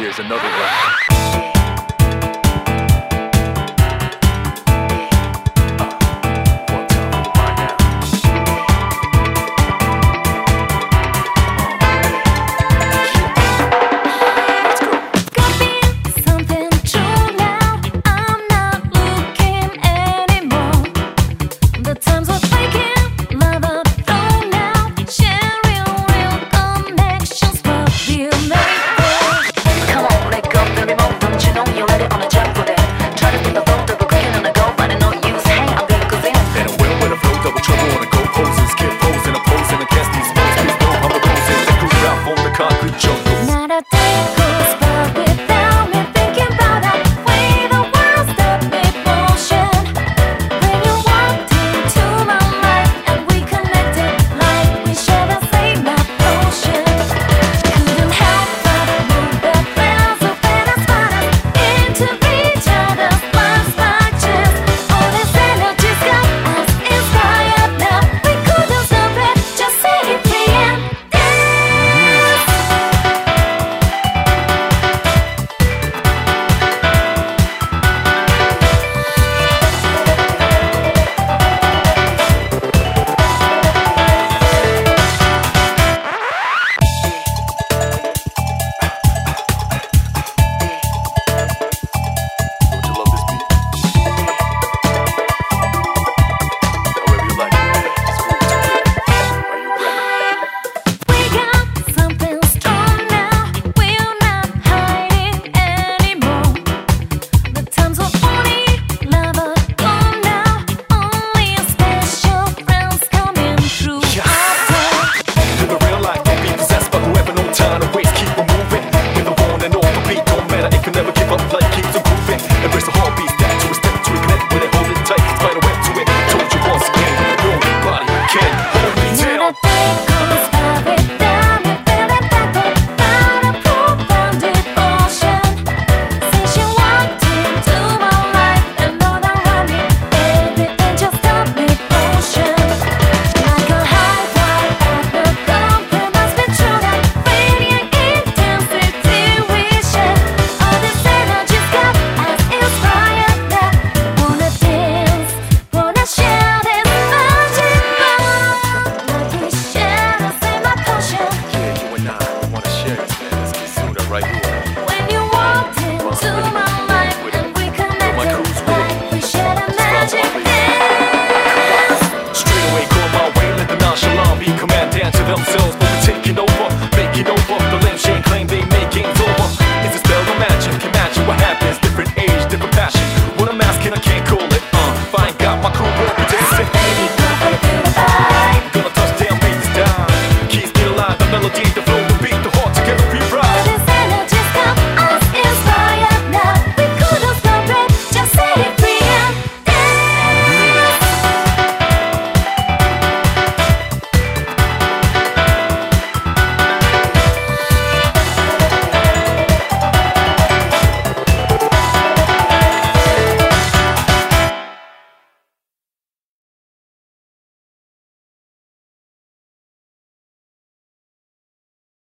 Here's another one.